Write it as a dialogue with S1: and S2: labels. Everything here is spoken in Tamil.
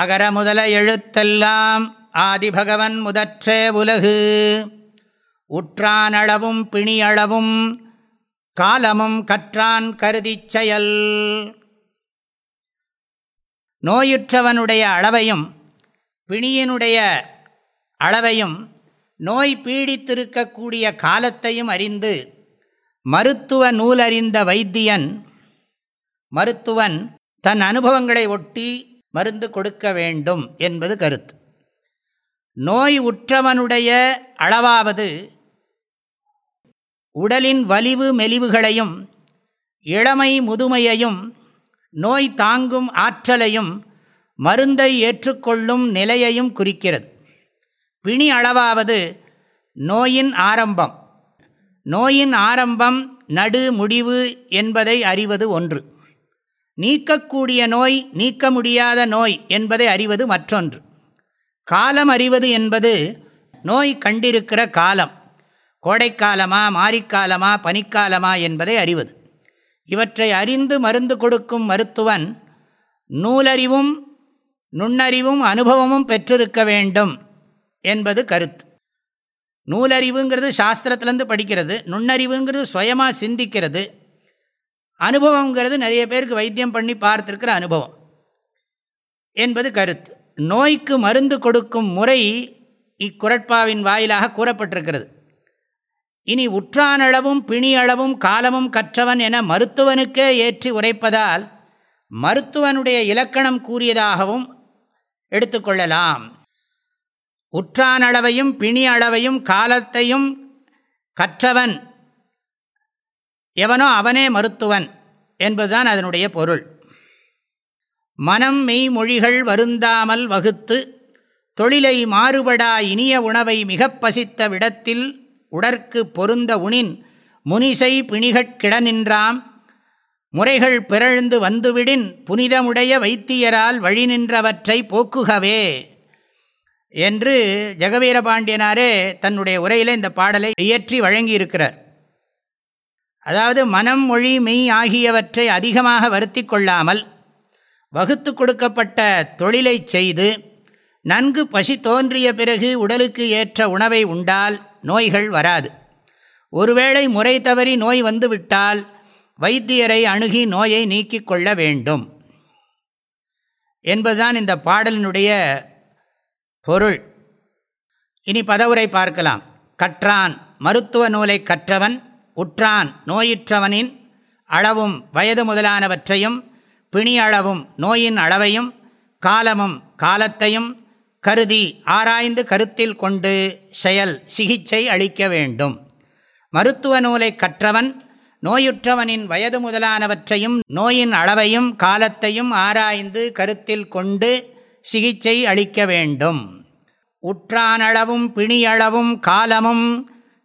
S1: அகர முதல எழுத்தெல்லாம் ஆதிபகவன் முதற்றே உலகு உற்றானளவும் பிணியளவும் காலமும் கற்றான் கருதி செயல் நோயுற்றவனுடைய அளவையும் பிணியினுடைய அளவையும் நோய் பீடித்திருக்கக்கூடிய காலத்தையும் அறிந்து மருத்துவ நூலறிந்த வைத்தியன் மருத்துவன் தன் அனுபவங்களை ஒட்டி மருந்து கொடுக்க வேண்டும் என்பது கருத்து நோய் உற்றவனுடைய அளவாவது உடலின் வலிவு மெலிவுகளையும் இளமை முதுமையையும் நோய் தாங்கும் ஆற்றலையும் மருந்தை ஏற்றுக்கொள்ளும் நிலையையும் குறிக்கிறது பிணி அளவாவது நோயின் ஆரம்பம் நோயின் ஆரம்பம் நடு முடிவு என்பதை அறிவது ஒன்று நீக்கக்கூடிய நோய் நீக்க முடியாத நோய் என்பதை அறிவது மற்றொன்று காலம் அறிவது என்பது நோய் கண்டிருக்கிற காலம் கோடைக்காலமா மாரிக்காலமா பனிக்காலமா என்பதை அறிவது இவற்றை அறிந்து மருந்து கொடுக்கும் மருத்துவன் நூலறிவும் நுண்ணறிவும் அனுபவமும் பெற்றிருக்க வேண்டும் என்பது கருத்து நூலறிவுங்கிறது சாஸ்திரத்திலேருந்து படிக்கிறது நுண்ணறிவுங்கிறது சுயமாக சிந்திக்கிறது அனுபவங்கிறது நிறைய பேருக்கு வைத்தியம் பண்ணி பார்த்துருக்கிற அனுபவம் என்பது கருத்து நோய்க்கு மருந்து கொடுக்கும் முறை இக்குரட்பாவின் வாயிலாக கூறப்பட்டிருக்கிறது இனி உற்றானளவும் பிணியளவும் காலமும் கற்றவன் என மருத்துவனுக்கே ஏற்றி உரைப்பதால் மருத்துவனுடைய இலக்கணம் கூறியதாகவும் எடுத்துக்கொள்ளலாம் உற்றானளவையும் பிணி அளவையும் காலத்தையும் கற்றவன் எவனோ அவனே மருத்துவன் என்பதுதான் அதனுடைய பொருள் மனம் மெய்மொழிகள் வருந்தாமல் வகுத்து தொழிலை மாறுபடா இனிய உணவை மிகப் பசித்த விடத்தில் உடற்கு பொருந்த உணின் முனிசை பிணிகட்கிட நின்றாம் முறைகள் பிறழ்ந்து வந்துவிடின் புனிதமுடைய வைத்தியரால் வழி நின்றவற்றை போக்குகவே என்று ஜெகவீரபாண்டியனாரே தன்னுடைய உரையில் இந்த பாடலை இயற்றி வழங்கியிருக்கிறார் அதாவது மனம் மொழி மெய் ஆகியவற்றை அதிகமாக வருத்தி கொள்ளாமல் வகுத்து கொடுக்கப்பட்ட தொழிலை செய்து நன்கு பசி தோன்றிய பிறகு உடலுக்கு ஏற்ற உணவை உண்டால் நோய்கள் வராது ஒருவேளை முறை தவறி நோய் வந்துவிட்டால் வைத்தியரை அணுகி நோயை நீக்கிக் கொள்ள வேண்டும் என்பதுதான் இந்த பாடலினுடைய பொருள் இனி பதவுரை பார்க்கலாம் கற்றான் மருத்துவ நூலை கற்றவன் உற்றான் நோயிற்றவனின் அளவும் வயது முதலானவற்றையும் பிணி அளவும் நோயின் அளவையும் காலமும் காலத்தையும் கருதி ஆராய்ந்து கருத்தில் கொண்டு செயல் சிகிச்சை அளிக்க வேண்டும் மருத்துவ நூலை கற்றவன் நோயுற்றவனின் வயது முதலானவற்றையும் நோயின் அளவையும் காலத்தையும் ஆராய்ந்து கருத்தில் கொண்டு சிகிச்சை அளிக்க வேண்டும் உற்றானளவும் பிணியளவும் காலமும்